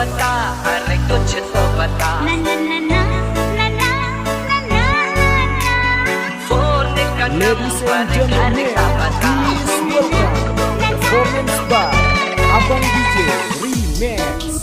bata, aray kutsi to bata. Ladies and gentlemen, please welcome the performance by Abang DJ Remix.